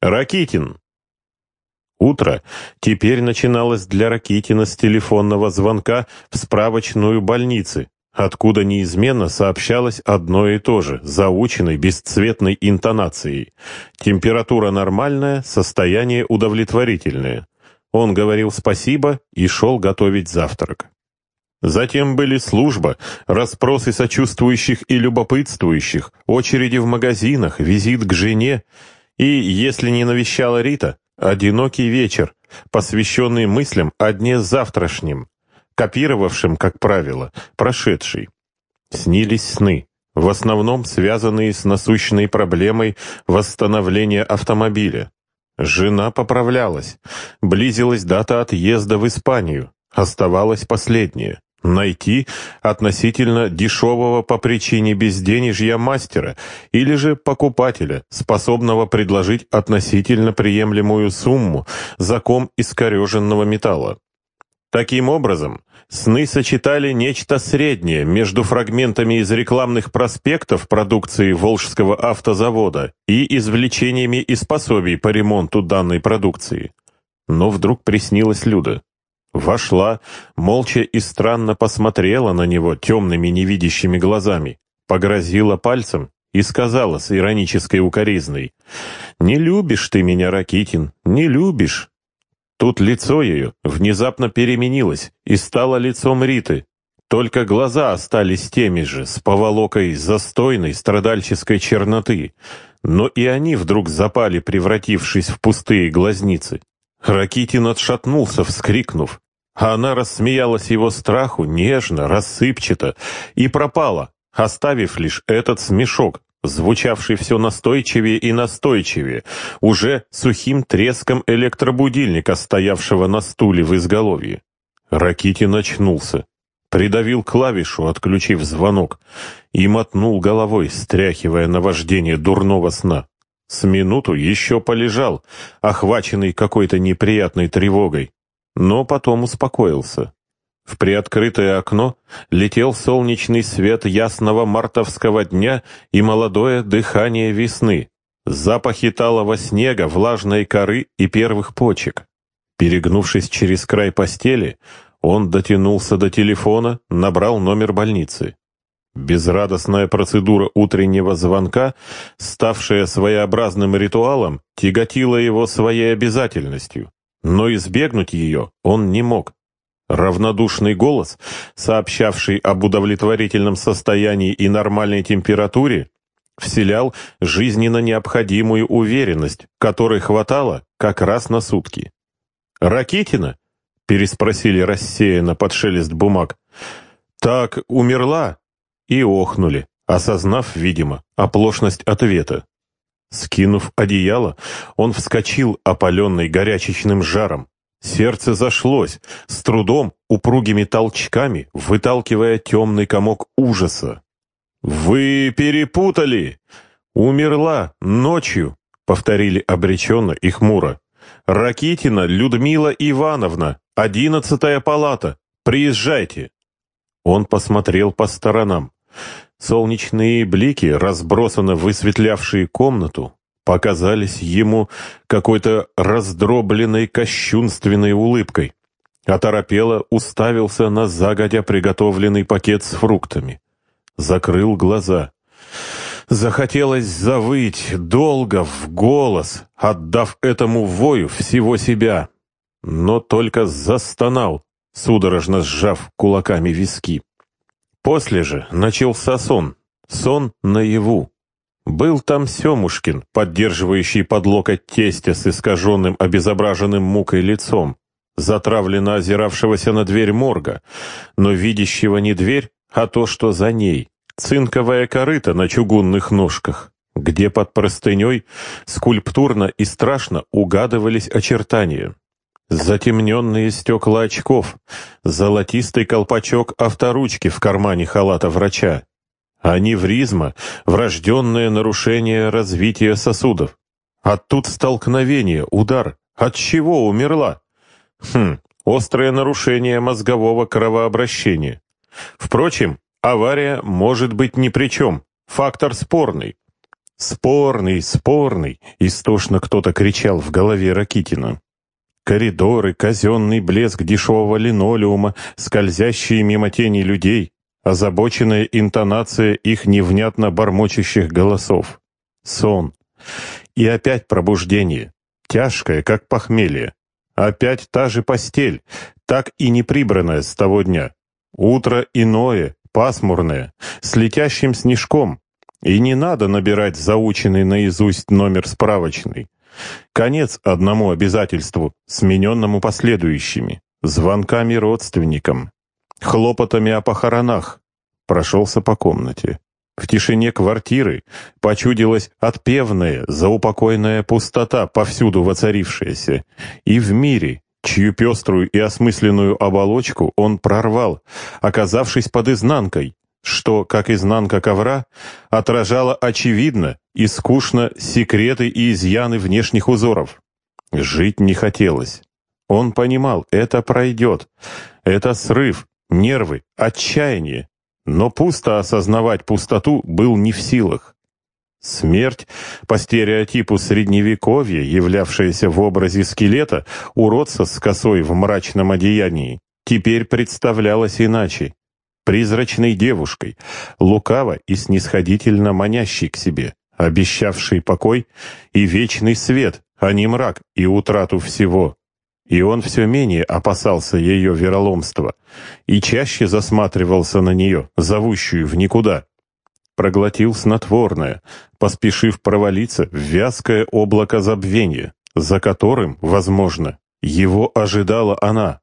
Ракитин. Утро теперь начиналось для Ракитина с телефонного звонка в справочную больницы, откуда неизменно сообщалось одно и то же, заученной бесцветной интонацией. Температура нормальная, состояние удовлетворительное. Он говорил спасибо и шел готовить завтрак. Затем были служба, расспросы сочувствующих и любопытствующих, очереди в магазинах, визит к жене и, если не навещала Рита, одинокий вечер, посвященный мыслям о дне завтрашнем, копировавшим, как правило, прошедший. Снились сны, в основном связанные с насущной проблемой восстановления автомобиля. Жена поправлялась, близилась дата отъезда в Испанию, оставалась последняя. Найти относительно дешевого по причине безденежья мастера или же покупателя, способного предложить относительно приемлемую сумму за ком искореженного металла. Таким образом, сны сочетали нечто среднее между фрагментами из рекламных проспектов продукции Волжского автозавода и извлечениями из пособий по ремонту данной продукции. Но вдруг приснилась Люда. Вошла, молча и странно посмотрела на него темными невидящими глазами, погрозила пальцем и сказала с иронической укоризной, «Не любишь ты меня, Ракитин, не любишь». Тут лицо ее внезапно переменилось и стало лицом Риты, только глаза остались теми же, с поволокой застойной страдальческой черноты, но и они вдруг запали, превратившись в пустые глазницы. Ракитин отшатнулся, вскрикнув, она рассмеялась его страху нежно, рассыпчато и пропала, оставив лишь этот смешок, звучавший все настойчивее и настойчивее, уже сухим треском электробудильника, стоявшего на стуле в изголовье. Ракитин очнулся, придавил клавишу, отключив звонок, и мотнул головой, стряхивая наваждение дурного сна. С минуту еще полежал, охваченный какой-то неприятной тревогой, но потом успокоился. В приоткрытое окно летел солнечный свет ясного мартовского дня и молодое дыхание весны, запахи талого снега, влажной коры и первых почек. Перегнувшись через край постели, он дотянулся до телефона, набрал номер больницы. Безрадостная процедура утреннего звонка, ставшая своеобразным ритуалом, тяготила его своей обязательностью, но избегнуть ее он не мог. Равнодушный голос, сообщавший об удовлетворительном состоянии и нормальной температуре, вселял жизненно необходимую уверенность, которой хватало как раз на сутки. «Ракитина?» — переспросили рассеянно под шелест бумаг. «Так умерла?» и охнули, осознав, видимо, оплошность ответа. Скинув одеяло, он вскочил, опаленный горячечным жаром. Сердце зашлось, с трудом, упругими толчками, выталкивая темный комок ужаса. «Вы перепутали! Умерла ночью!» — повторили обреченно и хмуро. «Ракитина Людмила Ивановна, одиннадцатая палата, приезжайте!» Он посмотрел по сторонам. Солнечные блики, разбросанно высветлявшие комнату, показались ему какой-то раздробленной кощунственной улыбкой. Оторопело уставился на загодя приготовленный пакет с фруктами. Закрыл глаза. Захотелось завыть долго в голос, отдав этому вою всего себя. Но только застонал, судорожно сжав кулаками виски. После же начался сон, сон наяву. Был там Семушкин, поддерживающий под локоть тестя с искаженным, обезображенным мукой лицом, затравленно озиравшегося на дверь морга, но видящего не дверь, а то, что за ней, цинковая корыта на чугунных ножках, где под простыней скульптурно и страшно угадывались очертания. Затемненные стекла очков, золотистый колпачок авторучки в кармане халата врача. Аневризма — врожденное нарушение развития сосудов. А тут столкновение, удар. От чего умерла? Хм, острое нарушение мозгового кровообращения. Впрочем, авария может быть ни при чем. Фактор спорный. Спорный, спорный, истошно кто-то кричал в голове Ракитина. Коридоры, казенный блеск дешевого линолеума, скользящие мимо тени людей, озабоченная интонация их невнятно бормочущих голосов. Сон. И опять пробуждение, тяжкое, как похмелье. Опять та же постель, так и не прибранная с того дня. Утро иное, пасмурное, с летящим снежком. И не надо набирать заученный наизусть номер справочный. Конец одному обязательству, смененному последующими, звонками родственникам, хлопотами о похоронах. Прошелся по комнате. В тишине квартиры почудилась отпевная, заупокойная пустота, повсюду воцарившаяся. И в мире, чью пеструю и осмысленную оболочку он прорвал, оказавшись под изнанкой, что, как изнанка ковра, отражало очевидно и скучно секреты и изъяны внешних узоров. Жить не хотелось. Он понимал, это пройдет. Это срыв, нервы, отчаяние. Но пусто осознавать пустоту был не в силах. Смерть, по стереотипу средневековья, являвшаяся в образе скелета, уродца с косой в мрачном одеянии, теперь представлялась иначе призрачной девушкой, лукаво и снисходительно манящей к себе, обещавшей покой и вечный свет, а не мрак и утрату всего. И он все менее опасался ее вероломства и чаще засматривался на нее, зовущую в никуда. Проглотил снотворное, поспешив провалиться в вязкое облако забвения, за которым, возможно, его ожидала она,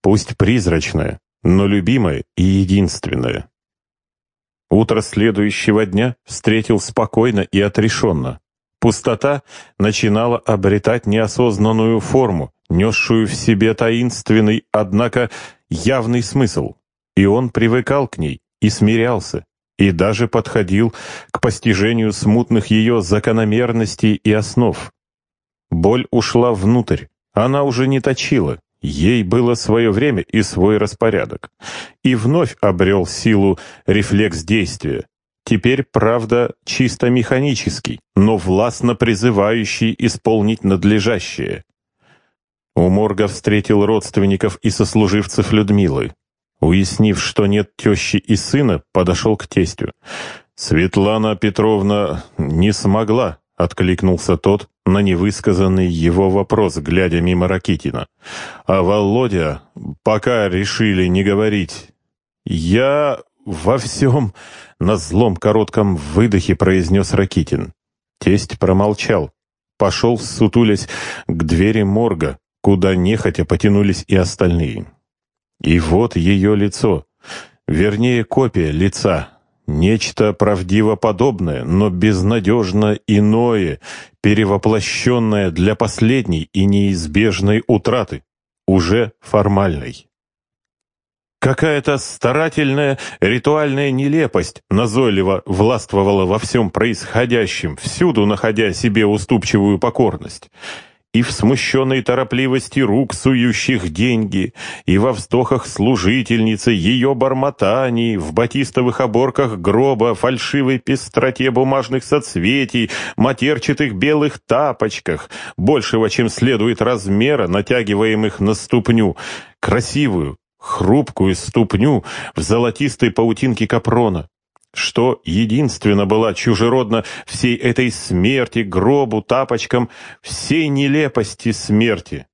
пусть призрачная, но любимое и единственное. Утро следующего дня встретил спокойно и отрешенно. Пустота начинала обретать неосознанную форму, несшую в себе таинственный, однако явный смысл. И он привыкал к ней и смирялся, и даже подходил к постижению смутных ее закономерностей и основ. Боль ушла внутрь, она уже не точила, Ей было свое время и свой распорядок. И вновь обрел силу рефлекс действия. Теперь, правда, чисто механический, но властно призывающий исполнить надлежащее. У морга встретил родственников и сослуживцев Людмилы. Уяснив, что нет тещи и сына, подошел к тестю. Светлана Петровна не смогла, Откликнулся тот на невысказанный его вопрос, глядя мимо Ракитина. А Володя пока решили не говорить. «Я во всем...» — на злом коротком выдохе произнес Ракитин. Тесть промолчал. Пошел, сутулясь, к двери морга, куда нехотя потянулись и остальные. И вот ее лицо, вернее, копия лица, Нечто правдивоподобное, но безнадежно иное, перевоплощенное для последней и неизбежной утраты, уже формальной. Какая-то старательная ритуальная нелепость назойливо властвовала во всем происходящем, всюду находя себе уступчивую покорность и в смущенной торопливости рук, сующих деньги, и во вздохах служительницы, ее бормотаний, в батистовых оборках гроба, фальшивой пестроте бумажных соцветий, матерчатых белых тапочках, большего, чем следует размера, натягиваемых на ступню, красивую, хрупкую ступню в золотистой паутинке капрона, что единственно была чужеродна всей этой смерти, гробу, тапочкам, всей нелепости смерти.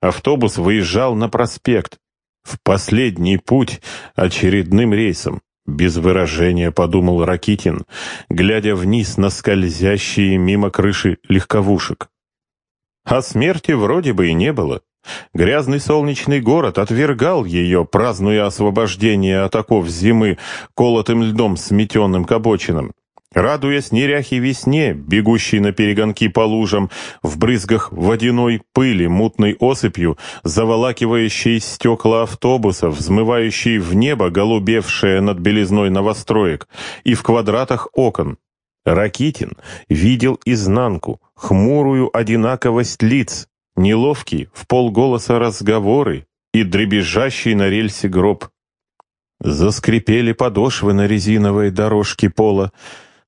Автобус выезжал на проспект, в последний путь очередным рейсом. Без выражения подумал Ракитин, глядя вниз на скользящие мимо крыши легковушек. А смерти вроде бы и не было. Грязный солнечный город отвергал ее, празднуя освобождение от оков зимы колотым льдом сметенным к обочинам. Радуясь неряхе весне, бегущей на перегонки по лужам, в брызгах водяной пыли, мутной осыпью, заволакивающей стекла автобусов, взмывающей в небо, голубевшее над белизной новостроек, и в квадратах окон. Ракитин видел изнанку, хмурую одинаковость лиц, неловкий, в полголоса разговоры и дребезжащий на рельсе гроб. Заскрипели подошвы на резиновой дорожке пола,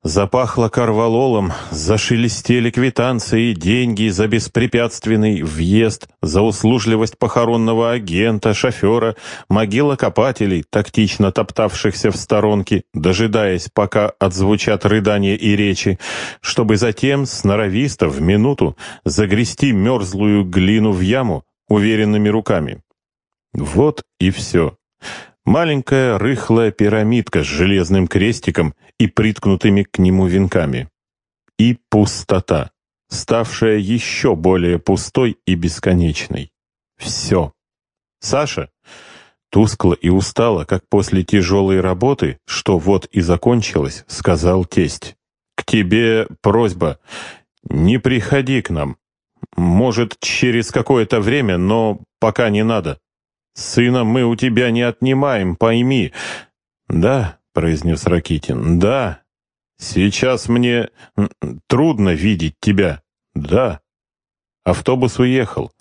Запахло корвалолом, зашелестели квитанции, деньги за беспрепятственный въезд, за услужливость похоронного агента, шофера, могила копателей, тактично топтавшихся в сторонке, дожидаясь, пока отзвучат рыдания и речи, чтобы затем, сноровисто, в минуту, загрести мерзлую глину в яму уверенными руками. Вот и все. Маленькая рыхлая пирамидка с железным крестиком и приткнутыми к нему венками. И пустота, ставшая еще более пустой и бесконечной. Все. Саша, тускло и устало, как после тяжелой работы, что вот и закончилось, сказал тесть. «К тебе просьба. Не приходи к нам. Может, через какое-то время, но пока не надо. «Сына мы у тебя не отнимаем, пойми». «Да», — произнес Ракитин, — «да. Сейчас мне трудно видеть тебя. Да». Автобус уехал.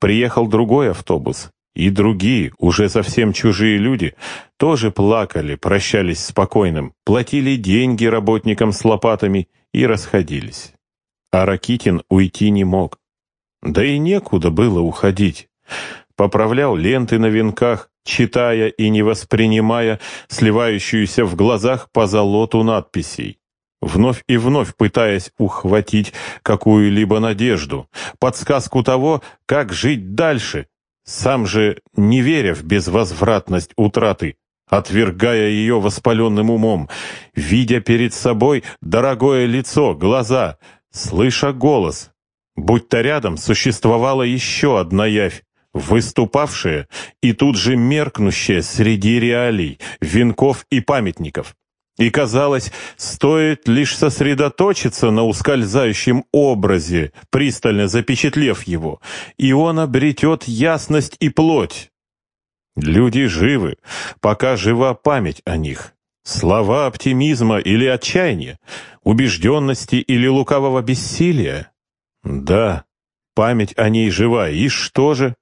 Приехал другой автобус. И другие, уже совсем чужие люди, тоже плакали, прощались с покойным, платили деньги работникам с лопатами и расходились. А Ракитин уйти не мог. Да и некуда было уходить поправлял ленты на венках, читая и не воспринимая сливающуюся в глазах по золоту надписей. Вновь и вновь пытаясь ухватить какую-либо надежду, подсказку того, как жить дальше, сам же не веря в безвозвратность утраты, отвергая ее воспаленным умом, видя перед собой дорогое лицо, глаза, слыша голос. Будь-то рядом существовала еще одна явь, выступавшее и тут же меркнущее среди реалий, венков и памятников. И казалось, стоит лишь сосредоточиться на ускользающем образе, пристально запечатлев его, и он обретет ясность и плоть. Люди живы, пока жива память о них. Слова оптимизма или отчаяния, убежденности или лукавого бессилия. Да, память о ней жива, и что же?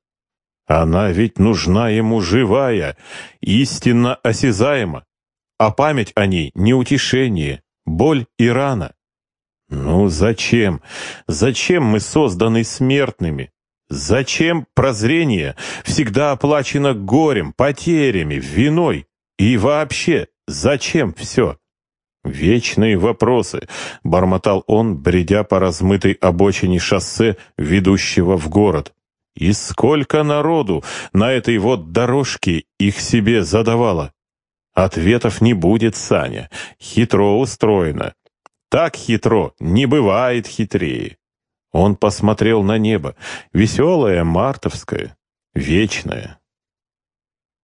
Она ведь нужна ему живая, истинно осязаема, а память о ней — неутешение, боль и рана. Ну зачем? Зачем мы созданы смертными? Зачем прозрение всегда оплачено горем, потерями, виной? И вообще, зачем все? «Вечные вопросы», — бормотал он, бредя по размытой обочине шоссе, ведущего в город. И сколько народу на этой вот дорожке их себе задавало? Ответов не будет, Саня. Хитро устроено. Так хитро не бывает хитрее. Он посмотрел на небо, веселое, мартовское, вечное.